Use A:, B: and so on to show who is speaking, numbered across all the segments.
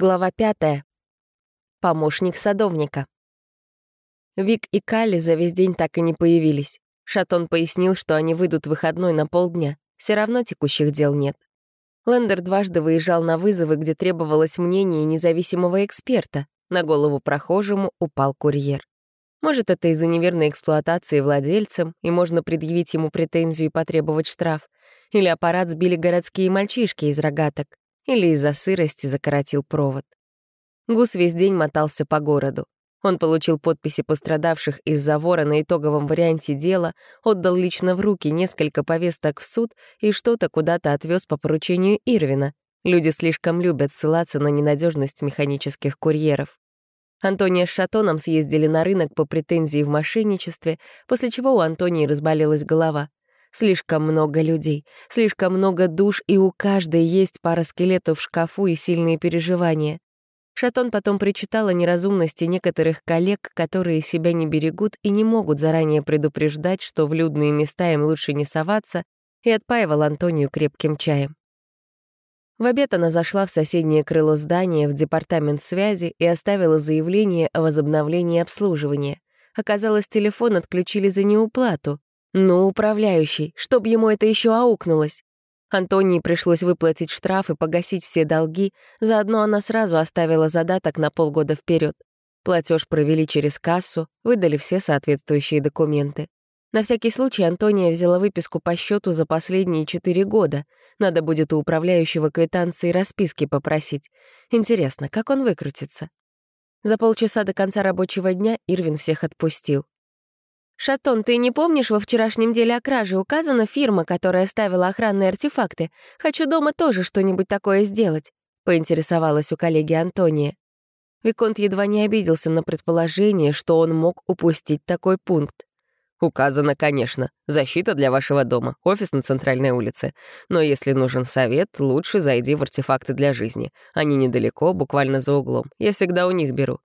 A: Глава пятая. Помощник садовника. Вик и Калли за весь день так и не появились. Шатон пояснил, что они выйдут выходной на полдня. Все равно текущих дел нет. Лендер дважды выезжал на вызовы, где требовалось мнение независимого эксперта. На голову прохожему упал курьер. Может, это из-за неверной эксплуатации владельцем, и можно предъявить ему претензию и потребовать штраф. Или аппарат сбили городские мальчишки из рогаток или из-за сырости закоротил провод. Гус весь день мотался по городу. Он получил подписи пострадавших из-за вора на итоговом варианте дела, отдал лично в руки несколько повесток в суд и что-то куда-то отвез по поручению Ирвина. Люди слишком любят ссылаться на ненадежность механических курьеров. Антония с Шатоном съездили на рынок по претензии в мошенничестве, после чего у Антонии разболелась голова. Слишком много людей, слишком много душ, и у каждой есть пара скелетов в шкафу и сильные переживания. Шатон потом причитал о неразумности некоторых коллег, которые себя не берегут и не могут заранее предупреждать, что в людные места им лучше не соваться, и отпаивал Антонию крепким чаем. В обед она зашла в соседнее крыло здания в департамент связи и оставила заявление о возобновлении обслуживания. Оказалось, телефон отключили за неуплату. Ну, управляющий, чтоб ему это еще аукнулось. Антонии пришлось выплатить штраф и погасить все долги, заодно она сразу оставила задаток на полгода вперед. Платеж провели через кассу, выдали все соответствующие документы. На всякий случай Антония взяла выписку по счету за последние четыре года. Надо будет у управляющего квитанции расписки попросить. Интересно, как он выкрутится? За полчаса до конца рабочего дня Ирвин всех отпустил. «Шатон, ты не помнишь, во вчерашнем деле о краже указана фирма, которая ставила охранные артефакты? Хочу дома тоже что-нибудь такое сделать», — поинтересовалась у коллеги Антония. Виконт едва не обиделся на предположение, что он мог упустить такой пункт. «Указано, конечно. Защита для вашего дома. Офис на центральной улице. Но если нужен совет, лучше зайди в артефакты для жизни. Они недалеко, буквально за углом. Я всегда у них беру».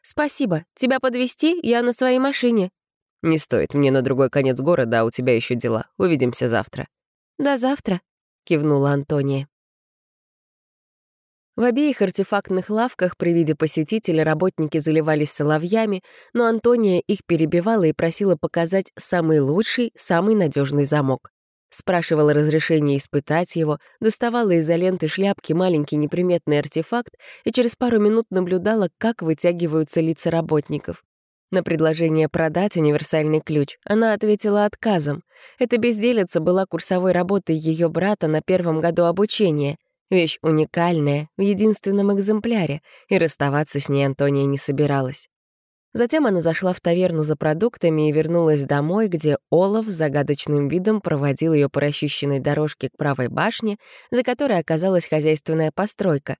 A: «Спасибо. Тебя подвести Я на своей машине», «Не стоит, мне на другой конец города, а у тебя еще дела. Увидимся завтра». «До завтра», — кивнула Антония. В обеих артефактных лавках при виде посетителя работники заливались соловьями, но Антония их перебивала и просила показать самый лучший, самый надежный замок. Спрашивала разрешение испытать его, доставала из-за ленты шляпки маленький неприметный артефакт и через пару минут наблюдала, как вытягиваются лица работников. На предложение продать универсальный ключ она ответила отказом. Эта безделица была курсовой работой ее брата на первом году обучения. Вещь уникальная, в единственном экземпляре, и расставаться с ней Антония не собиралась. Затем она зашла в таверну за продуктами и вернулась домой, где Олаф загадочным видом проводил ее по расчищенной дорожке к правой башне, за которой оказалась хозяйственная постройка.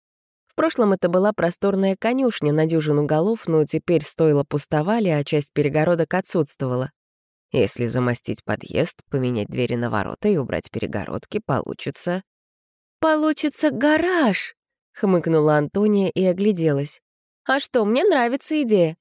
A: В прошлом это была просторная конюшня на дюжину голов, но теперь стоило пустовали, а часть перегородок отсутствовала. Если замостить подъезд, поменять двери на ворота и убрать перегородки, получится... «Получится гараж!» — хмыкнула Антония и огляделась. «А что, мне нравится идея!»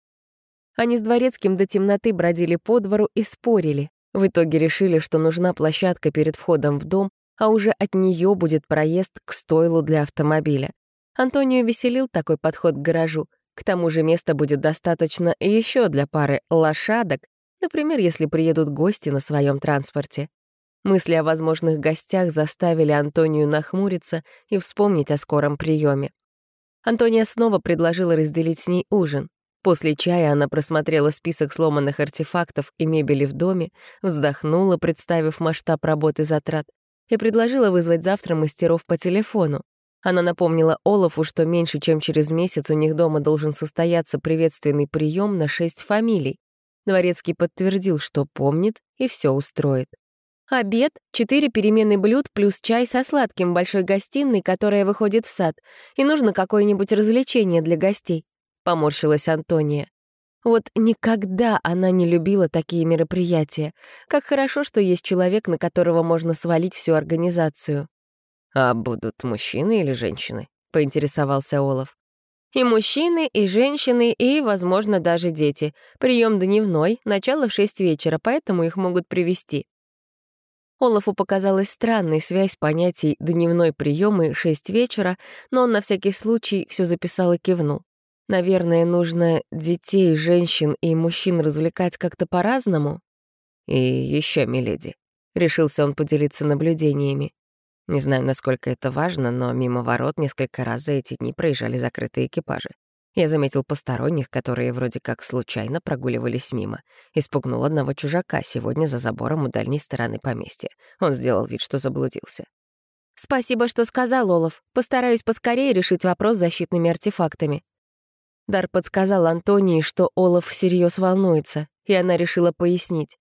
A: Они с дворецким до темноты бродили по двору и спорили. В итоге решили, что нужна площадка перед входом в дом, а уже от нее будет проезд к стойлу для автомобиля. Антонию веселил такой подход к гаражу. К тому же места будет достаточно еще для пары лошадок, например, если приедут гости на своем транспорте. Мысли о возможных гостях заставили Антонию нахмуриться и вспомнить о скором приеме. Антония снова предложила разделить с ней ужин. После чая она просмотрела список сломанных артефактов и мебели в доме, вздохнула, представив масштаб работы затрат, и предложила вызвать завтра мастеров по телефону. Она напомнила Олафу, что меньше чем через месяц у них дома должен состояться приветственный прием на шесть фамилий. Дворецкий подтвердил, что помнит и все устроит. Обед, четыре перемены блюд плюс чай со сладким в большой гостиной, которая выходит в сад. И нужно какое-нибудь развлечение для гостей. Поморщилась Антония. Вот никогда она не любила такие мероприятия. Как хорошо, что есть человек, на которого можно свалить всю организацию. «А будут мужчины или женщины?» — поинтересовался Олаф. «И мужчины, и женщины, и, возможно, даже дети. Прием дневной, начало в шесть вечера, поэтому их могут привести Олафу показалась странной связь понятий «дневной прием» и «шесть вечера», но он на всякий случай все записал и кивнул. Наверное, нужно детей, женщин и мужчин развлекать как-то по-разному. И еще, миледи, решился он поделиться наблюдениями. Не знаю, насколько это важно, но мимо ворот несколько раз за эти дни проезжали закрытые экипажи. Я заметил посторонних, которые вроде как случайно прогуливались мимо. Испугнул одного чужака сегодня за забором у дальней стороны поместья. Он сделал вид, что заблудился. «Спасибо, что сказал, Олаф. Постараюсь поскорее решить вопрос с защитными артефактами». Дар подсказал Антонии, что Олаф всерьез волнуется, и она решила пояснить.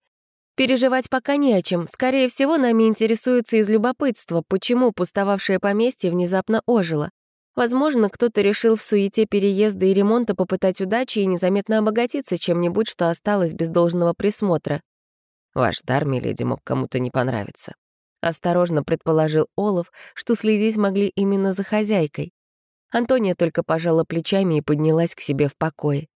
A: «Переживать пока не о чем. Скорее всего, нами интересуются из любопытства, почему пустовавшее поместье внезапно ожило. Возможно, кто-то решил в суете переезда и ремонта попытать удачи и незаметно обогатиться чем-нибудь, что осталось без должного присмотра. Ваш дар, миледи, мог кому-то не понравиться. Осторожно предположил Олаф, что следить могли именно за хозяйкой. Антония только пожала плечами и поднялась к себе в покое.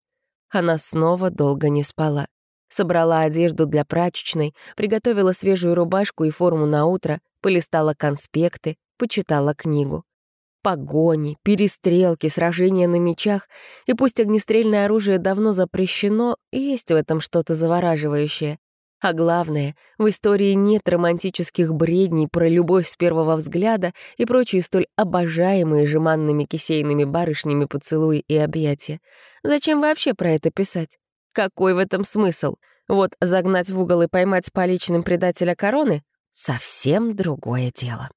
A: Она снова долго не спала. Собрала одежду для прачечной, приготовила свежую рубашку и форму на утро, полистала конспекты, почитала книгу погони, перестрелки, сражения на мечах, и пусть огнестрельное оружие давно запрещено, есть в этом что-то завораживающее. А главное, в истории нет романтических бредней про любовь с первого взгляда и прочие столь обожаемые жеманными кисейными барышнями поцелуи и объятия. Зачем вообще про это писать? Какой в этом смысл? Вот загнать в угол и поймать с поличным предателя короны — совсем другое дело.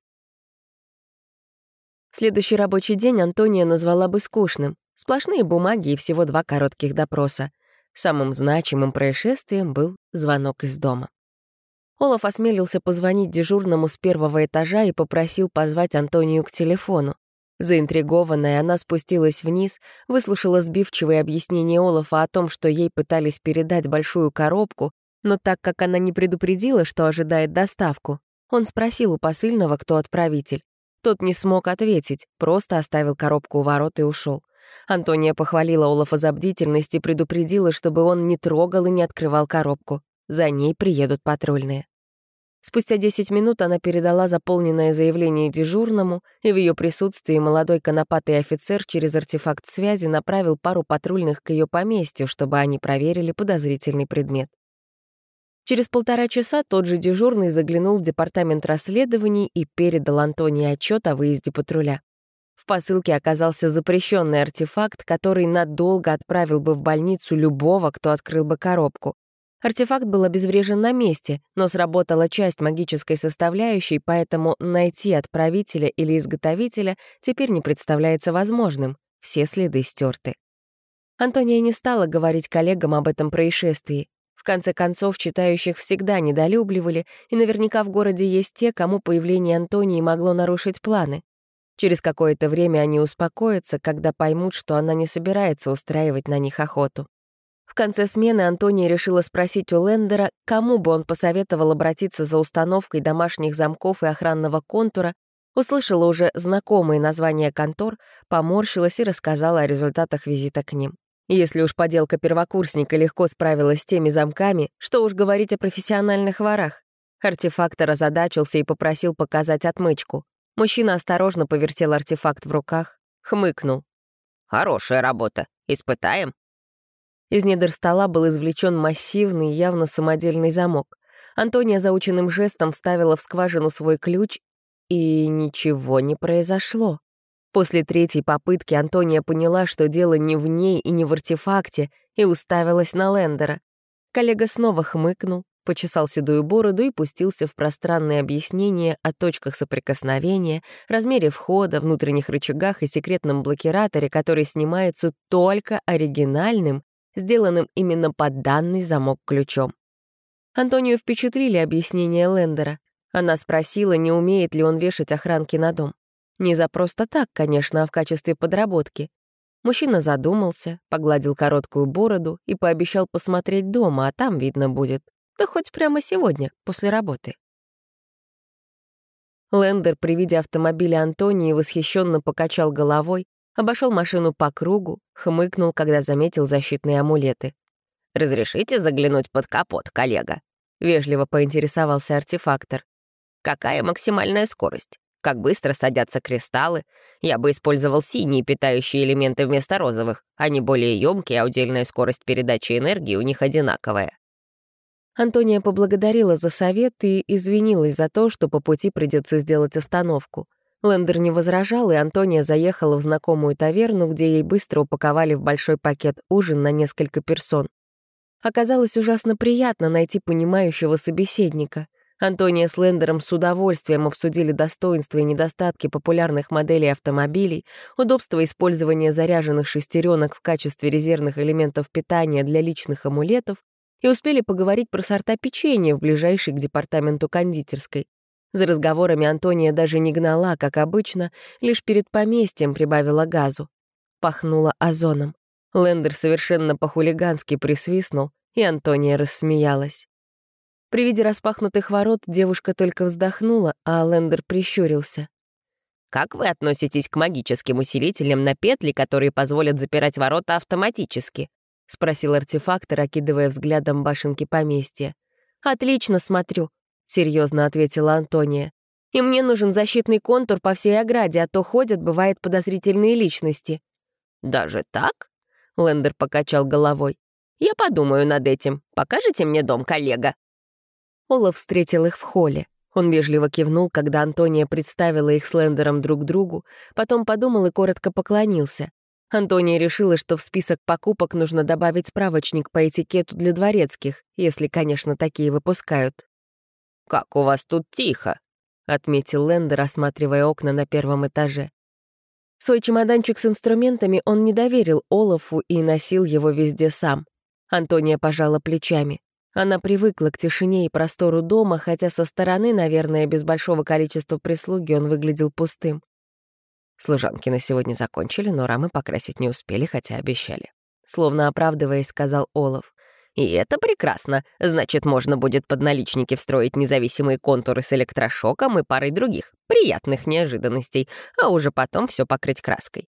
A: Следующий рабочий день Антония назвала бы скучным. Сплошные бумаги и всего два коротких допроса. Самым значимым происшествием был звонок из дома. Олаф осмелился позвонить дежурному с первого этажа и попросил позвать Антонию к телефону. Заинтригованная, она спустилась вниз, выслушала сбивчивые объяснения Олафа о том, что ей пытались передать большую коробку, но так как она не предупредила, что ожидает доставку, он спросил у посыльного, кто отправитель. Тот не смог ответить, просто оставил коробку у ворот и ушел. Антония похвалила Олафа за бдительность и предупредила, чтобы он не трогал и не открывал коробку. За ней приедут патрульные. Спустя 10 минут она передала заполненное заявление дежурному, и в ее присутствии молодой конопатый офицер через артефакт связи направил пару патрульных к ее поместью, чтобы они проверили подозрительный предмет. Через полтора часа тот же дежурный заглянул в департамент расследований и передал Антонии отчет о выезде патруля. В посылке оказался запрещенный артефакт, который надолго отправил бы в больницу любого, кто открыл бы коробку. Артефакт был обезврежен на месте, но сработала часть магической составляющей, поэтому найти отправителя или изготовителя теперь не представляется возможным. Все следы стерты. Антония не стала говорить коллегам об этом происшествии. В конце концов, читающих всегда недолюбливали, и наверняка в городе есть те, кому появление Антонии могло нарушить планы. Через какое-то время они успокоятся, когда поймут, что она не собирается устраивать на них охоту. Конце смены Антония решила спросить у Лендера, кому бы он посоветовал обратиться за установкой домашних замков и охранного контура, услышала уже знакомые названия контор, поморщилась и рассказала о результатах визита к ним. Если уж поделка первокурсника легко справилась с теми замками, что уж говорить о профессиональных ворах. Артефактор озадачился и попросил показать отмычку. Мужчина осторожно повертел артефакт в руках, хмыкнул. «Хорошая работа. Испытаем?» Из недр стола был извлечен массивный, явно самодельный замок. Антония заученным жестом вставила в скважину свой ключ, и ничего не произошло. После третьей попытки Антония поняла, что дело не в ней и не в артефакте, и уставилась на Лендера. Коллега снова хмыкнул, почесал седую бороду и пустился в пространные объяснения о точках соприкосновения, размере входа, внутренних рычагах и секретном блокираторе, который снимается только оригинальным, сделанным именно под данный замок ключом. Антонию впечатлили объяснения Лендера. Она спросила, не умеет ли он вешать охранки на дом. Не за просто так, конечно, а в качестве подработки. Мужчина задумался, погладил короткую бороду и пообещал посмотреть дома, а там видно будет. Да хоть прямо сегодня, после работы. Лендер при виде автомобиля Антонии восхищенно покачал головой, обошел машину по кругу, хмыкнул, когда заметил защитные амулеты. «Разрешите заглянуть под капот, коллега?» — вежливо поинтересовался артефактор. Какая максимальная скорость? Как быстро садятся кристаллы? Я бы использовал синие питающие элементы вместо розовых. Они более емкие, а удельная скорость передачи энергии у них одинаковая. Антония поблагодарила за совет и извинилась за то, что по пути придется сделать остановку. Лендер не возражал, и Антония заехала в знакомую таверну, где ей быстро упаковали в большой пакет ужин на несколько персон. Оказалось ужасно приятно найти понимающего собеседника. Антония с Лендером с удовольствием обсудили достоинства и недостатки популярных моделей автомобилей, удобство использования заряженных шестеренок в качестве резервных элементов питания для личных амулетов и успели поговорить про сорта печенья в ближайшей к департаменту кондитерской. За разговорами Антония даже не гнала, как обычно, лишь перед поместьем прибавила газу. Пахнуло озоном. Лендер совершенно по-хулигански присвистнул, и Антония рассмеялась. При виде распахнутых ворот девушка только вздохнула, а Лендер прищурился. «Как вы относитесь к магическим усилителям на петли, которые позволят запирать ворота автоматически?» — спросил артефактор, окидывая взглядом башенки поместья. «Отлично смотрю», — серьезно ответила Антония. «И мне нужен защитный контур по всей ограде, а то ходят, бывает, подозрительные личности». «Даже так?» — Лендер покачал головой. «Я подумаю над этим. Покажете мне дом, коллега?» Олаф встретил их в холле. Он вежливо кивнул, когда Антония представила их с Лендером друг другу, потом подумал и коротко поклонился. Антония решила, что в список покупок нужно добавить справочник по этикету для дворецких, если, конечно, такие выпускают. «Как у вас тут тихо», — отметил Лендер, осматривая окна на первом этаже. Свой чемоданчик с инструментами он не доверил Олафу и носил его везде сам. Антония пожала плечами. Она привыкла к тишине и простору дома, хотя со стороны, наверное, без большого количества прислуги он выглядел пустым. Служанки на сегодня закончили, но рамы покрасить не успели, хотя обещали. Словно оправдываясь, сказал Олаф. «И это прекрасно. Значит, можно будет под наличники встроить независимые контуры с электрошоком и парой других приятных неожиданностей, а уже потом все покрыть краской».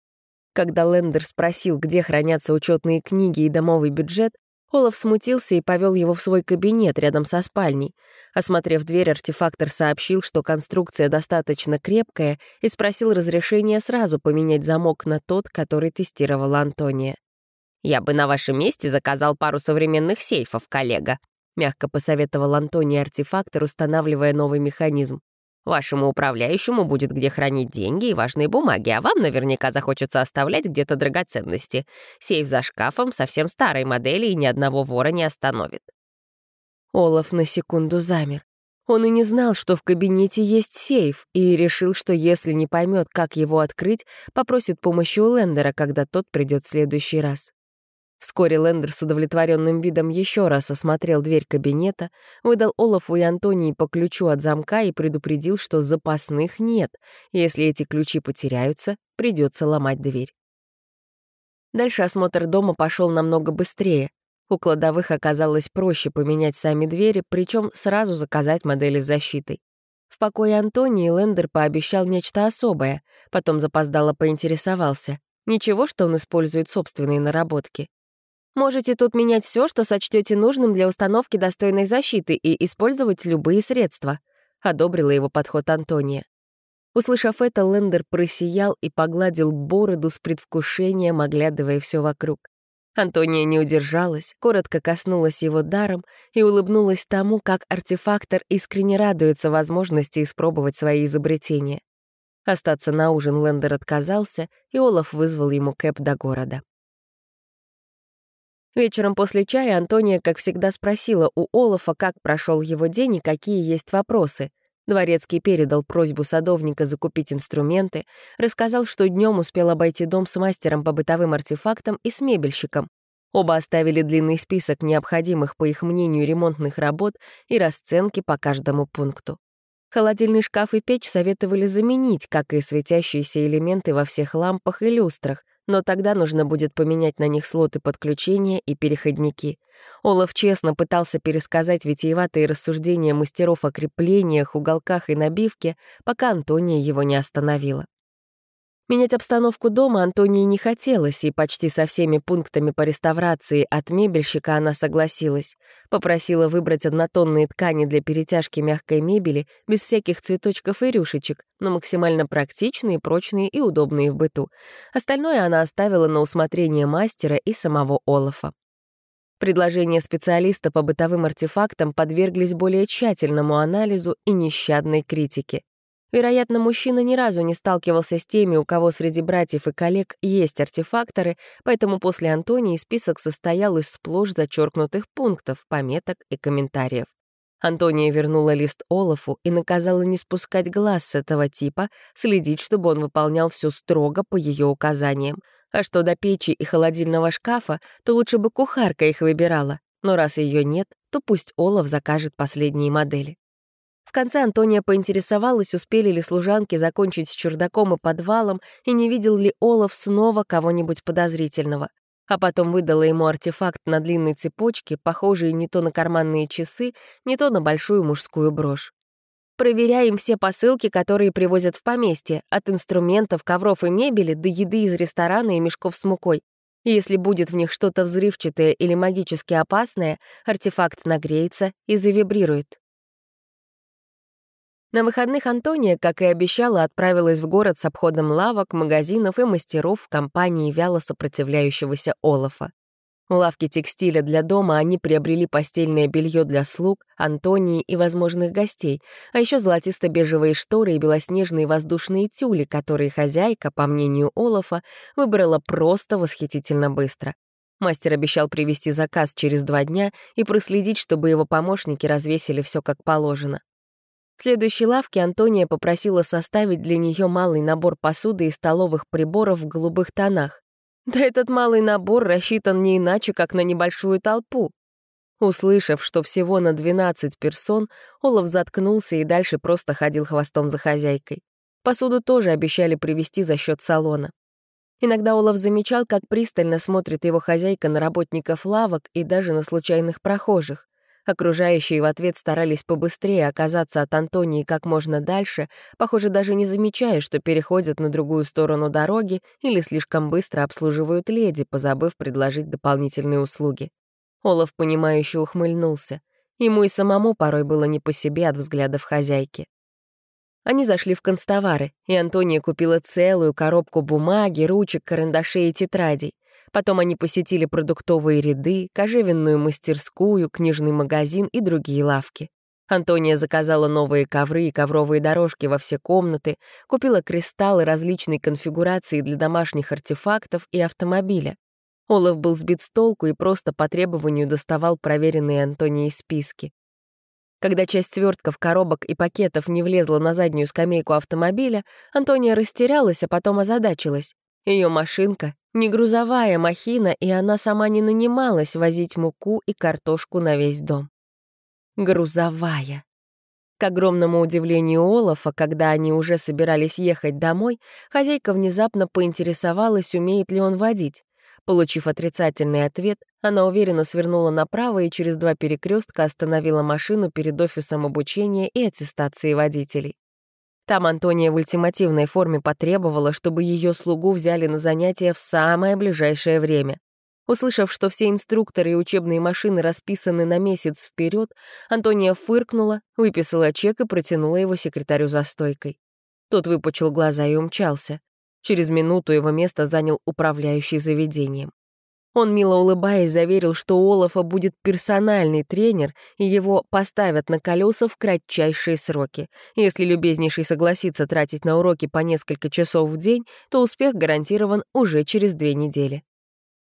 A: Когда Лендер спросил, где хранятся учетные книги и домовый бюджет, Олаф смутился и повел его в свой кабинет рядом со спальней. Осмотрев дверь, артефактор сообщил, что конструкция достаточно крепкая, и спросил разрешения сразу поменять замок на тот, который тестировала Антония. «Я бы на вашем месте заказал пару современных сейфов, коллега», — мягко посоветовал Антоний артефактор, устанавливая новый механизм. Вашему управляющему будет где хранить деньги и важные бумаги, а вам наверняка захочется оставлять где-то драгоценности. Сейф за шкафом совсем старой модели и ни одного вора не остановит». Олаф на секунду замер. Он и не знал, что в кабинете есть сейф, и решил, что если не поймет, как его открыть, попросит помощи у Лендера, когда тот придет в следующий раз. Вскоре Лендер с удовлетворенным видом еще раз осмотрел дверь кабинета, выдал Олафу и Антонии по ключу от замка и предупредил, что запасных нет. Если эти ключи потеряются, придется ломать дверь. Дальше осмотр дома пошел намного быстрее. У кладовых оказалось проще поменять сами двери, причем сразу заказать модели с защитой. В покое Антонии Лендер пообещал нечто особое, потом запоздало поинтересовался. Ничего, что он использует собственные наработки. Можете тут менять все, что сочтете нужным для установки достойной защиты и использовать любые средства», — одобрила его подход Антония. Услышав это, Лендер просиял и погладил бороду с предвкушением, оглядывая все вокруг. Антония не удержалась, коротко коснулась его даром и улыбнулась тому, как артефактор искренне радуется возможности испробовать свои изобретения. Остаться на ужин Лендер отказался, и Олаф вызвал ему кэп до города. Вечером после чая Антония, как всегда, спросила у Олафа, как прошел его день и какие есть вопросы. Дворецкий передал просьбу садовника закупить инструменты, рассказал, что днем успел обойти дом с мастером по бытовым артефактам и с мебельщиком. Оба оставили длинный список необходимых, по их мнению, ремонтных работ и расценки по каждому пункту. Холодильный шкаф и печь советовали заменить, как и светящиеся элементы во всех лампах и люстрах, но тогда нужно будет поменять на них слоты подключения и переходники. Олаф честно пытался пересказать витиеватые рассуждения мастеров о креплениях, уголках и набивке, пока Антония его не остановила. Менять обстановку дома Антонии не хотелось, и почти со всеми пунктами по реставрации от мебельщика она согласилась. Попросила выбрать однотонные ткани для перетяжки мягкой мебели, без всяких цветочков и рюшечек, но максимально практичные, прочные и удобные в быту. Остальное она оставила на усмотрение мастера и самого Олафа. Предложения специалиста по бытовым артефактам подверглись более тщательному анализу и нещадной критике. Вероятно, мужчина ни разу не сталкивался с теми, у кого среди братьев и коллег есть артефакторы, поэтому после Антонии список состоял из сплошь зачеркнутых пунктов, пометок и комментариев. Антония вернула лист Олафу и наказала не спускать глаз с этого типа, следить, чтобы он выполнял все строго по ее указаниям. А что до печи и холодильного шкафа, то лучше бы кухарка их выбирала. Но раз ее нет, то пусть Олаф закажет последние модели. В конце Антония поинтересовалась, успели ли служанки закончить с чердаком и подвалом, и не видел ли Олаф снова кого-нибудь подозрительного. А потом выдала ему артефакт на длинной цепочке, похожий не то на карманные часы, не то на большую мужскую брошь. Проверяем все посылки, которые привозят в поместье, от инструментов, ковров и мебели до еды из ресторана и мешков с мукой. если будет в них что-то взрывчатое или магически опасное, артефакт нагреется и завибрирует. На выходных Антония, как и обещала, отправилась в город с обходом лавок, магазинов и мастеров в компании вяло сопротивляющегося Олафа. У лавки текстиля для дома они приобрели постельное белье для слуг, Антонии и возможных гостей, а еще золотисто-бежевые шторы и белоснежные воздушные тюли, которые хозяйка, по мнению Олафа, выбрала просто восхитительно быстро. Мастер обещал привезти заказ через два дня и проследить, чтобы его помощники развесили все как положено. В следующей лавке Антония попросила составить для нее малый набор посуды и столовых приборов в голубых тонах. Да этот малый набор рассчитан не иначе, как на небольшую толпу. Услышав, что всего на 12 персон, Олаф заткнулся и дальше просто ходил хвостом за хозяйкой. Посуду тоже обещали привезти за счет салона. Иногда Олаф замечал, как пристально смотрит его хозяйка на работников лавок и даже на случайных прохожих. Окружающие в ответ старались побыстрее оказаться от Антонии как можно дальше, похоже, даже не замечая, что переходят на другую сторону дороги или слишком быстро обслуживают леди, позабыв предложить дополнительные услуги. Олаф, понимающе ухмыльнулся. Ему и самому порой было не по себе от взглядов хозяйки. Они зашли в констовары, и Антония купила целую коробку бумаги, ручек, карандашей и тетрадей. Потом они посетили продуктовые ряды, кожевенную мастерскую, книжный магазин и другие лавки. Антония заказала новые ковры и ковровые дорожки во все комнаты, купила кристаллы различной конфигурации для домашних артефактов и автомобиля. Олаф был сбит с толку и просто по требованию доставал проверенные Антонией списки. Когда часть свертков, коробок и пакетов не влезла на заднюю скамейку автомобиля, Антония растерялась, а потом озадачилась. Ее машинка — не грузовая махина, и она сама не нанималась возить муку и картошку на весь дом. Грузовая. К огромному удивлению Олафа, когда они уже собирались ехать домой, хозяйка внезапно поинтересовалась, умеет ли он водить. Получив отрицательный ответ, она уверенно свернула направо и через два перекрестка остановила машину перед офисом обучения и аттестации водителей. Там Антония в ультимативной форме потребовала, чтобы ее слугу взяли на занятия в самое ближайшее время. Услышав, что все инструкторы и учебные машины расписаны на месяц вперед, Антония фыркнула, выписала чек и протянула его секретарю за стойкой. Тот выпучил глаза и умчался. Через минуту его место занял управляющий заведением. Он, мило улыбаясь, заверил, что у Олафа будет персональный тренер, и его поставят на колеса в кратчайшие сроки. Если любезнейший согласится тратить на уроки по несколько часов в день, то успех гарантирован уже через две недели.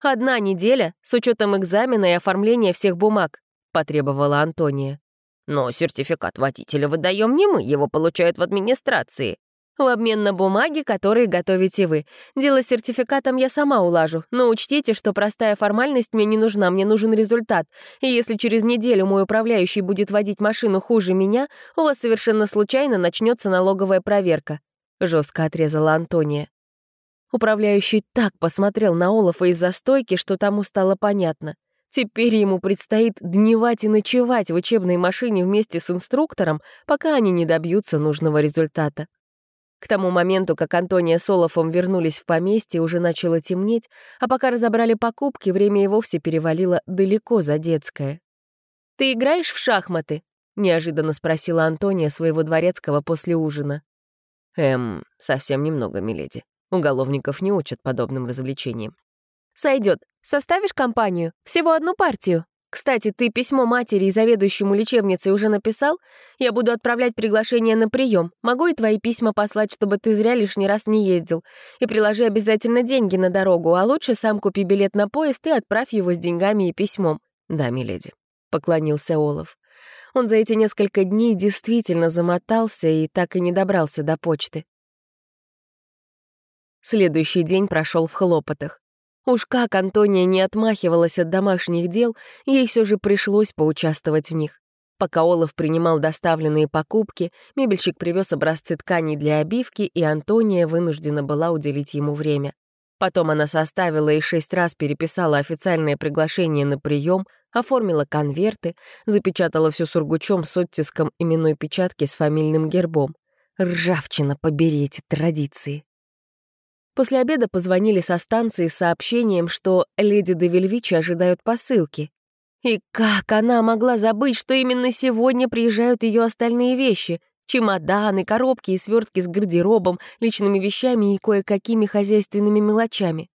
A: «Одна неделя, с учетом экзамена и оформления всех бумаг», — потребовала Антония. «Но сертификат водителя выдаем не мы, его получают в администрации», в обмен на бумаги, которые готовите вы. Дело с сертификатом я сама улажу, но учтите, что простая формальность мне не нужна, мне нужен результат. И если через неделю мой управляющий будет водить машину хуже меня, у вас совершенно случайно начнется налоговая проверка», — жестко отрезала Антония. Управляющий так посмотрел на Олафа из-за стойки, что тому стало понятно. Теперь ему предстоит дневать и ночевать в учебной машине вместе с инструктором, пока они не добьются нужного результата. К тому моменту, как Антония с Олафом вернулись в поместье, уже начало темнеть, а пока разобрали покупки, время и вовсе перевалило далеко за детское. «Ты играешь в шахматы?» — неожиданно спросила Антония своего дворецкого после ужина.
B: «Эм, совсем немного, миледи. Уголовников не учат подобным развлечениям».
A: «Сойдет. Составишь компанию? Всего одну партию?» Кстати, ты письмо матери и заведующему лечебницей уже написал? Я буду отправлять приглашение на прием. Могу и твои письма послать, чтобы ты зря лишний раз не ездил. И приложи обязательно деньги на дорогу, а лучше сам купи билет на поезд и отправь его с деньгами и письмом».
B: «Да, миледи», —
A: поклонился Олаф. Он за эти несколько дней действительно замотался и так и не добрался до почты. Следующий день прошел в хлопотах. Уж как Антония не отмахивалась от домашних дел, ей все же пришлось поучаствовать в них. Пока Олаф принимал доставленные покупки, мебельщик привез образцы тканей для обивки, и Антония вынуждена была уделить ему время. Потом она составила и шесть раз переписала официальное приглашение на прием, оформила конверты, запечатала все сургучом с оттиском именной печатки с фамильным гербом. Ржавчина, побери эти традиции. После обеда позвонили со станции с сообщением, что леди де Вильвичи ожидают посылки. И как она могла забыть, что именно сегодня приезжают ее остальные вещи? Чемоданы, коробки и свертки с гардеробом, личными вещами и кое-какими хозяйственными мелочами.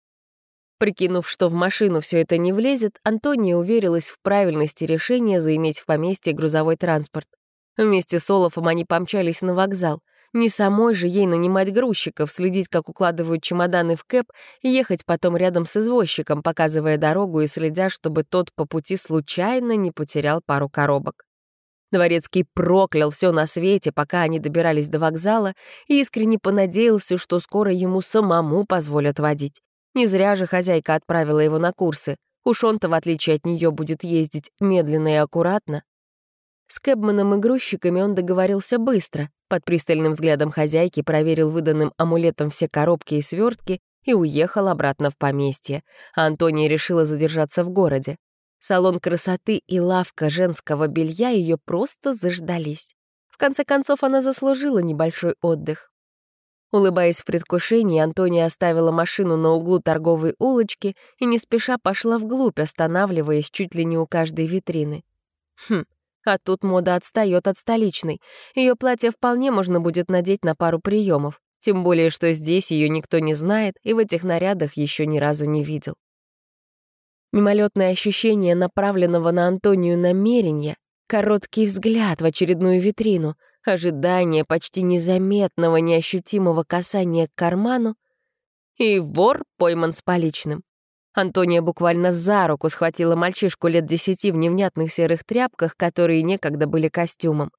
A: Прикинув, что в машину все это не влезет, Антония уверилась в правильности решения заиметь в поместье грузовой транспорт. Вместе с Олафом они помчались на вокзал — не самой же ей нанимать грузчиков, следить, как укладывают чемоданы в кэп, и ехать потом рядом с извозчиком, показывая дорогу и следя, чтобы тот по пути случайно не потерял пару коробок. Дворецкий проклял все на свете, пока они добирались до вокзала, и искренне понадеялся, что скоро ему самому позволят водить. Не зря же хозяйка отправила его на курсы. Уж он-то, в отличие от нее, будет ездить медленно и аккуратно. С Кэбманом и грузчиками он договорился быстро. Под пристальным взглядом хозяйки проверил выданным амулетом все коробки и свертки и уехал обратно в поместье. А Антония решила задержаться в городе. Салон красоты и лавка женского белья ее просто заждались. В конце концов, она заслужила небольшой отдых. Улыбаясь в предвкушении, Антония оставила машину на углу торговой улочки и не спеша пошла вглубь, останавливаясь чуть ли не у каждой витрины. Хм, а тут мода отстает от столичной. Ее платье вполне можно будет надеть на пару приемов. Тем более, что здесь ее никто не знает и в этих нарядах еще ни разу не видел. Мимолетное ощущение направленного на Антонию намерения, короткий взгляд в очередную витрину, ожидание почти незаметного, неощутимого касания к карману, и вор пойман с поличным. Антония буквально за руку схватила мальчишку лет десяти в невнятных серых тряпках, которые некогда были костюмом.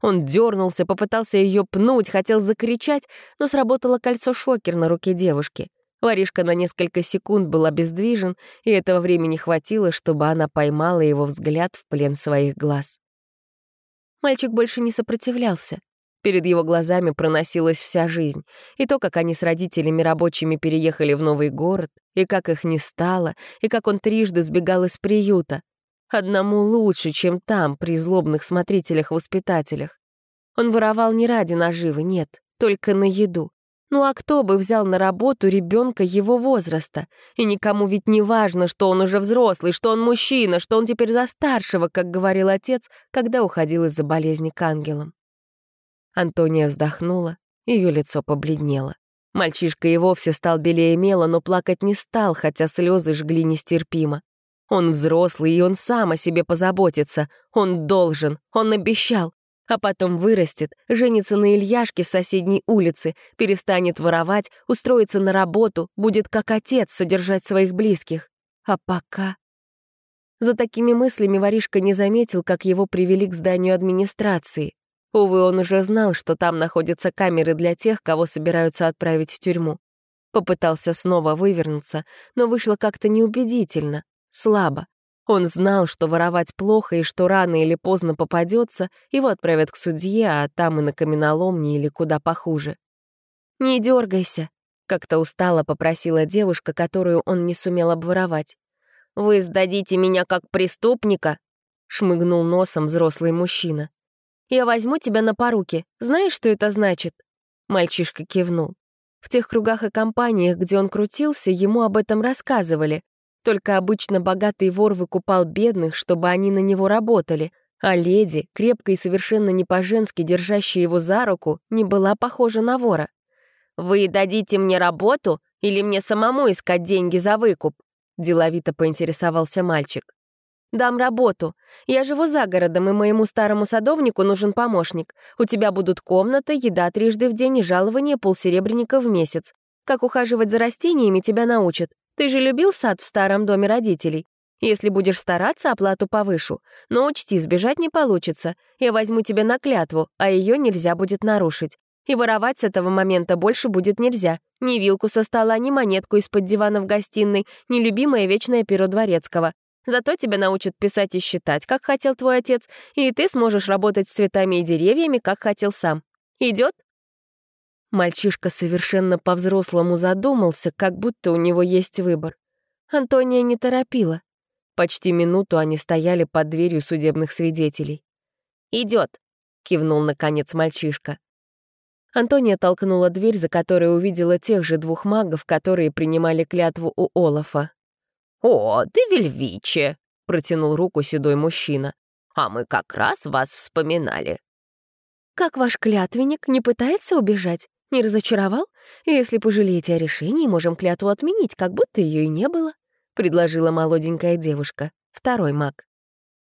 A: Он дернулся, попытался ее пнуть, хотел закричать, но сработало кольцо-шокер на руке девушки. Воришка на несколько секунд был обездвижен, и этого времени хватило, чтобы она поймала его взгляд в плен своих глаз. Мальчик больше не сопротивлялся. Перед его глазами проносилась вся жизнь. И то, как они с родителями рабочими переехали в новый город, и как их не стало, и как он трижды сбегал из приюта. Одному лучше, чем там, при злобных смотрителях-воспитателях. Он воровал не ради наживы, нет, только на еду. Ну а кто бы взял на работу ребенка его возраста? И никому ведь не важно, что он уже взрослый, что он мужчина, что он теперь за старшего, как говорил отец, когда уходил из-за болезни к ангелам. Антония вздохнула, ее лицо побледнело. Мальчишка и вовсе стал белее мела, но плакать не стал, хотя слезы жгли нестерпимо. Он взрослый, и он сам о себе позаботится. Он должен, он обещал. А потом вырастет, женится на Ильяшке с соседней улицы, перестанет воровать, устроится на работу, будет как отец содержать своих близких. А пока... За такими мыслями воришка не заметил, как его привели к зданию администрации. Увы, он уже знал, что там находятся камеры для тех, кого собираются отправить в тюрьму. Попытался снова вывернуться, но вышло как-то неубедительно, слабо. Он знал, что воровать плохо и что рано или поздно попадется, его отправят к судье, а там и на каменоломни или куда похуже. «Не дергайся», — как-то устало попросила девушка, которую он не сумел обворовать. «Вы сдадите меня как преступника?» — шмыгнул носом взрослый мужчина. Я возьму тебя на поруки. Знаешь, что это значит?» Мальчишка кивнул. В тех кругах и компаниях, где он крутился, ему об этом рассказывали. Только обычно богатый вор выкупал бедных, чтобы они на него работали, а леди, крепко и совершенно не по-женски держащая его за руку, не была похожа на вора. «Вы дадите мне работу или мне самому искать деньги за выкуп?» — деловито поинтересовался мальчик. «Дам работу. Я живу за городом, и моему старому садовнику нужен помощник. У тебя будут комната, еда трижды в день и жалование полсеребряника в месяц. Как ухаживать за растениями тебя научат. Ты же любил сад в старом доме родителей. Если будешь стараться, оплату повышу. Но учти, сбежать не получится. Я возьму тебя на клятву, а ее нельзя будет нарушить. И воровать с этого момента больше будет нельзя. Ни вилку со стола, ни монетку из-под дивана в гостиной, ни любимое вечное перо дворецкого. Зато тебя научат писать и считать, как хотел твой отец, и ты сможешь работать с цветами и деревьями, как хотел сам. Идет? Мальчишка совершенно по-взрослому задумался, как будто у него есть выбор. Антония не торопила. Почти минуту они стояли под дверью судебных свидетелей. «Идет», — кивнул, наконец, мальчишка. Антония толкнула дверь, за которой увидела тех же двух магов, которые принимали клятву у Олафа.
B: «О, ты Вельвиче!» — протянул руку седой мужчина. «А мы как раз вас вспоминали».
A: «Как ваш клятвенник не пытается убежать? Не разочаровал? Если пожалеете о решении, можем клятву отменить, как будто ее и не было». — предложила молоденькая девушка, второй маг.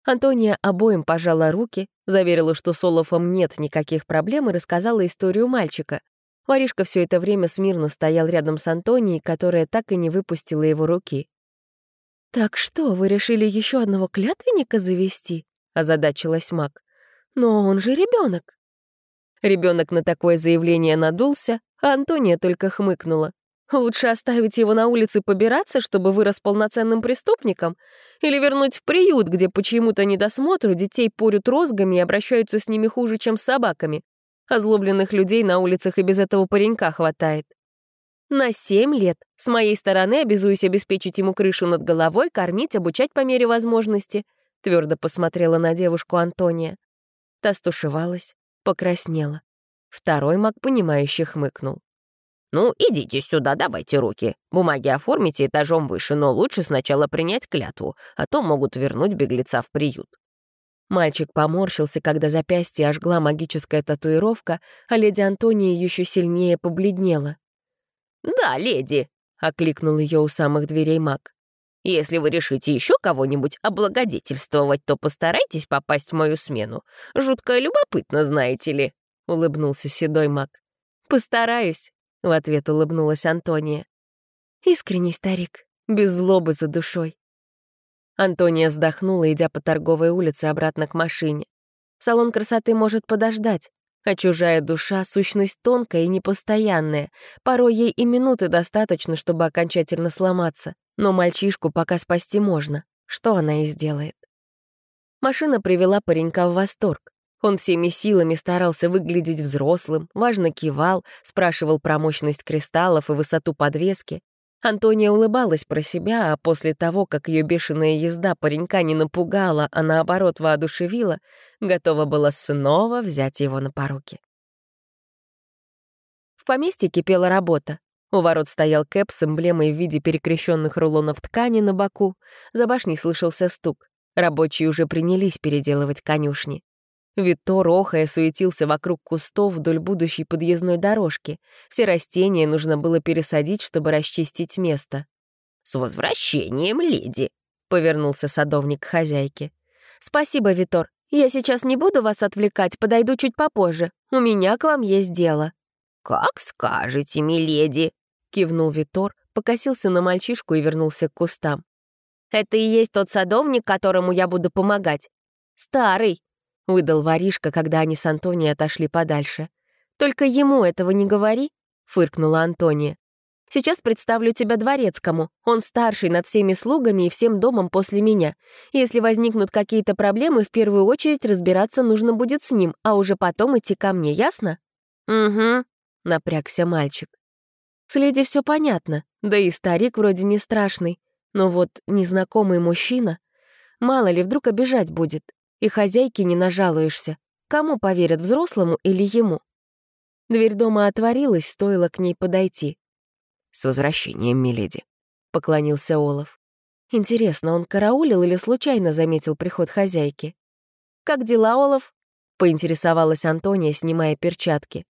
A: Антония обоим пожала руки, заверила, что с Олафом нет никаких проблем и рассказала историю мальчика. Воришка все это время смирно стоял рядом с Антонией, которая так и не выпустила его руки. «Так что, вы решили еще одного клятвенника завести?» — озадачилась маг. «Но он же ребенок. Ребенок на такое заявление надулся, а Антония только хмыкнула. Лучше оставить его на улице побираться, чтобы вырос полноценным преступником? Или вернуть в приют, где по чьему-то недосмотру детей порют розгами и обращаются с ними хуже, чем с собаками? Озлобленных людей на улицах и без этого паренька хватает. На семь лет. С моей стороны обязуюсь обеспечить ему крышу над головой, кормить, обучать по мере возможности. Твердо посмотрела на девушку Антония. Та стушевалась, покраснела. Второй маг, понимающе хмыкнул.
B: «Ну, идите сюда, давайте руки. Бумаги оформите этажом выше, но лучше сначала принять клятву, а то могут вернуть беглеца в приют».
A: Мальчик поморщился, когда запястье ожгла магическая татуировка, а леди Антония еще сильнее побледнела.
B: «Да, леди», — окликнул ее у самых дверей маг. «Если вы решите еще кого-нибудь облагодетельствовать, то постарайтесь попасть в мою смену. Жутко любопытно, знаете ли», — улыбнулся седой маг.
A: «Постараюсь», — в ответ улыбнулась Антония. «Искренний старик, без злобы за душой». Антония вздохнула, идя по торговой улице обратно к машине. Салон красоты может подождать, а чужая душа — сущность тонкая и непостоянная. Порой ей и минуты достаточно, чтобы окончательно сломаться. Но мальчишку пока спасти можно, что она и сделает. Машина привела паренька в восторг. Он всеми силами старался выглядеть взрослым, важно кивал, спрашивал про мощность кристаллов и высоту подвески. Антония улыбалась про себя, а после того, как ее бешеная езда паренька не напугала, а наоборот воодушевила, готова была снова взять его на поруки. В поместье кипела работа. У ворот стоял кэп с эмблемой в виде перекрещенных рулонов ткани на боку. За башней слышался стук. Рабочие уже принялись переделывать конюшни. Витор, охая, суетился вокруг кустов вдоль будущей подъездной дорожки. Все растения нужно было пересадить, чтобы расчистить место.
B: «С возвращением, леди!» — повернулся садовник к хозяйке.
A: «Спасибо, Витор. Я сейчас не буду вас отвлекать, подойду чуть попозже. У меня к вам есть дело».
B: «Как скажете, миледи!» — кивнул Витор, покосился на мальчишку и вернулся к кустам.
A: «Это и есть тот садовник, которому я буду помогать. Старый, — выдал воришка, когда они с Антонией отошли подальше. «Только ему этого не говори», — фыркнула Антония. «Сейчас представлю тебя дворецкому. Он старший над всеми слугами и всем домом после меня. Если возникнут какие-то проблемы, в первую очередь разбираться нужно будет с ним, а уже потом идти ко мне, ясно?»
B: «Угу», —
A: напрягся мальчик. С леди все понятно, да и старик вроде не страшный. Но вот незнакомый мужчина... Мало ли, вдруг обижать будет и хозяйке не нажалуешься. Кому поверят, взрослому или ему? Дверь дома отворилась, стоило к ней подойти.
C: «С возвращением, миледи», — поклонился Олаф.
A: Интересно, он караулил или случайно заметил приход хозяйки? «Как дела, Олаф?» — поинтересовалась Антония, снимая перчатки.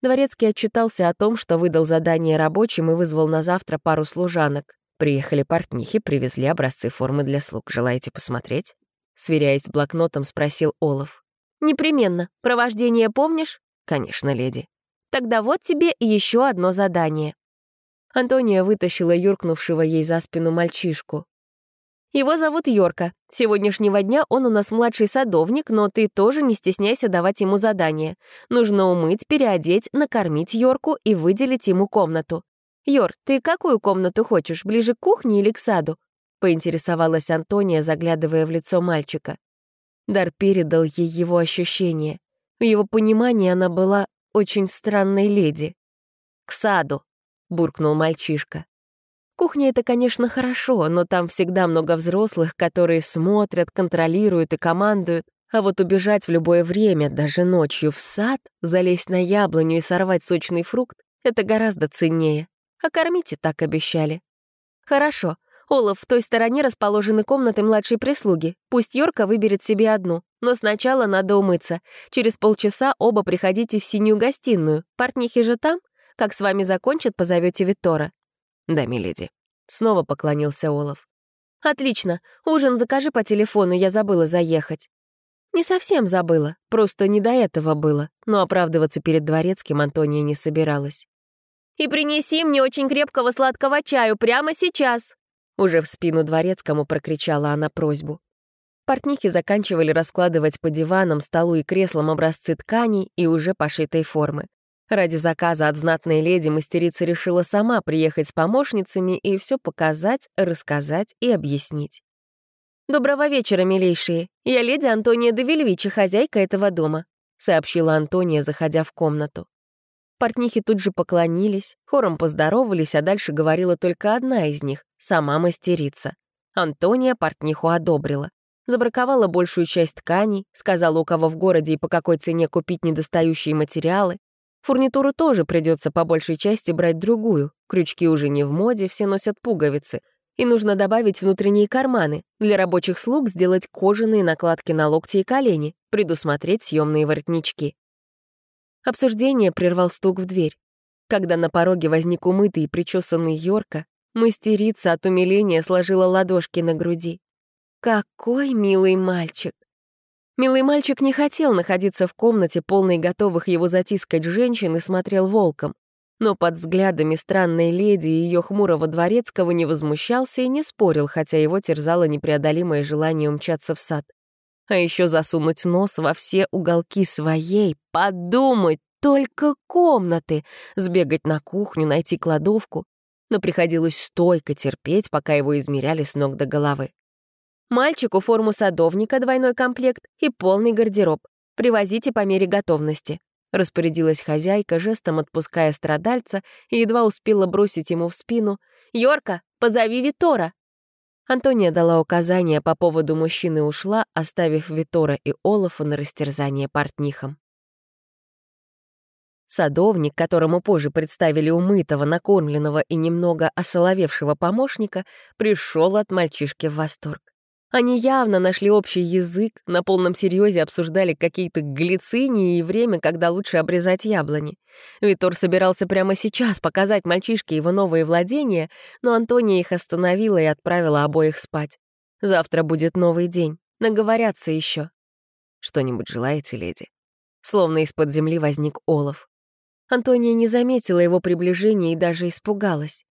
A: Дворецкий отчитался о том, что выдал задание рабочим и вызвал на завтра пару служанок.
C: Приехали портнихи, привезли образцы формы для слуг. Желаете посмотреть?
A: Сверяясь с блокнотом, спросил Олаф. «Непременно. Провождение помнишь?»
C: «Конечно, леди».
A: «Тогда вот тебе еще одно задание». Антония вытащила юркнувшего ей за спину мальчишку. Его зовут Йорка. Сегодняшнего дня он у нас младший садовник, но ты тоже не стесняйся давать ему задание. Нужно умыть, переодеть, накормить Йорку и выделить ему комнату. «Йор, ты какую комнату хочешь, ближе к кухне или к саду?» — поинтересовалась Антония, заглядывая в лицо мальчика. Дар передал ей его ощущения. В его понимании она была очень странной леди. «К саду», — буркнул мальчишка. Кухня — это, конечно, хорошо, но там всегда много взрослых, которые смотрят, контролируют и командуют. А вот убежать в любое время, даже ночью, в сад, залезть на яблоню и сорвать сочный фрукт — это гораздо ценнее. А кормите так обещали. Хорошо. Олаф, в той стороне расположены комнаты младшей прислуги. Пусть Йорка выберет себе одну. Но сначала надо умыться. Через полчаса оба приходите в синюю гостиную. Портнихи же там? Как с вами закончат, позовете Виттора.
C: «Да, миледи».
A: Снова поклонился Олаф. «Отлично. Ужин закажи по телефону, я забыла заехать». Не совсем забыла, просто не до этого было, но оправдываться перед дворецким Антония не собиралась. «И принеси мне очень крепкого сладкого чаю прямо сейчас!» Уже в спину дворецкому прокричала она просьбу. Портнихи заканчивали раскладывать по диванам, столу и креслам образцы тканей и уже пошитой формы. Ради заказа от знатной леди мастерица решила сама приехать с помощницами и все показать, рассказать и объяснить. «Доброго вечера, милейшие. Я леди Антония де хозяйка этого дома», — сообщила Антония, заходя в комнату. Портнихи тут же поклонились, хором поздоровались, а дальше говорила только одна из них — сама мастерица. Антония портниху одобрила. Забраковала большую часть тканей, сказала, у кого в городе и по какой цене купить недостающие материалы, Фурнитуру тоже придется по большей части брать другую. Крючки уже не в моде, все носят пуговицы. И нужно добавить внутренние карманы. Для рабочих слуг сделать кожаные накладки на локти и колени, предусмотреть съемные воротнички. Обсуждение прервал стук в дверь. Когда на пороге возник умытый и причесанный Йорка, мастерица от умиления сложила ладошки на груди. «Какой милый мальчик! Милый мальчик не хотел находиться в комнате, полной готовых его затискать женщин, и смотрел волком. Но под взглядами странной леди и ее хмурого дворецкого не возмущался и не спорил, хотя его терзало непреодолимое желание умчаться в сад. А еще засунуть нос во все уголки своей, подумать, только комнаты, сбегать на кухню, найти кладовку. Но приходилось стойко терпеть, пока его измеряли с ног до головы. Мальчику форму садовника, двойной комплект и полный гардероб. Привозите по мере готовности. Распорядилась хозяйка, жестом отпуская страдальца, и едва успела бросить ему в спину. «Йорка, позови Витора!» Антония дала указания по поводу мужчины и ушла, оставив Витора и Олафа на растерзание портнихам. Садовник, которому позже представили умытого, накормленного и немного осоловевшего помощника, пришел от мальчишки в восторг. Они явно нашли общий язык, на полном серьезе обсуждали какие-то глицинии и время, когда лучше обрезать яблони. Витор собирался прямо сейчас показать мальчишке его новые владения, но Антония их остановила и отправила обоих спать. Завтра будет новый день, наговорятся еще.
C: Что-нибудь желаете, леди?
A: Словно из-под земли возник Олов. Антония не заметила его приближения и даже испугалась.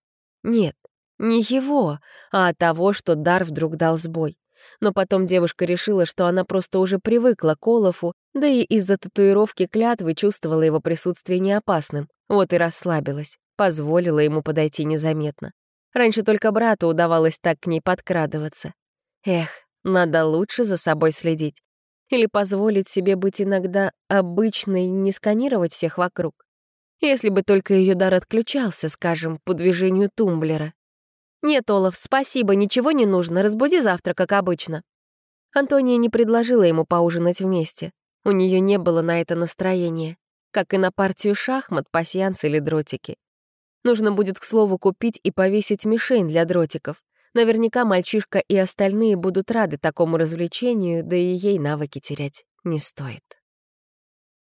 A: Нет, не его, а того, что дар вдруг дал сбой. Но потом девушка решила, что она просто уже привыкла к Олафу, да и из-за татуировки клятвы чувствовала его присутствие неопасным. Вот и расслабилась, позволила ему подойти незаметно. Раньше только брату удавалось так к ней подкрадываться. Эх, надо лучше за собой следить. Или позволить себе быть иногда обычной, не сканировать всех вокруг. Если бы только ее дар отключался, скажем, по движению тумблера. «Нет, Олаф, спасибо, ничего не нужно, разбуди завтра, как обычно». Антония не предложила ему поужинать вместе. У нее не было на это настроения. как и на партию шахмат, пасьянс или дротики. Нужно будет, к слову, купить и повесить мишень для дротиков. Наверняка мальчишка и остальные будут рады такому развлечению, да и ей навыки терять не стоит.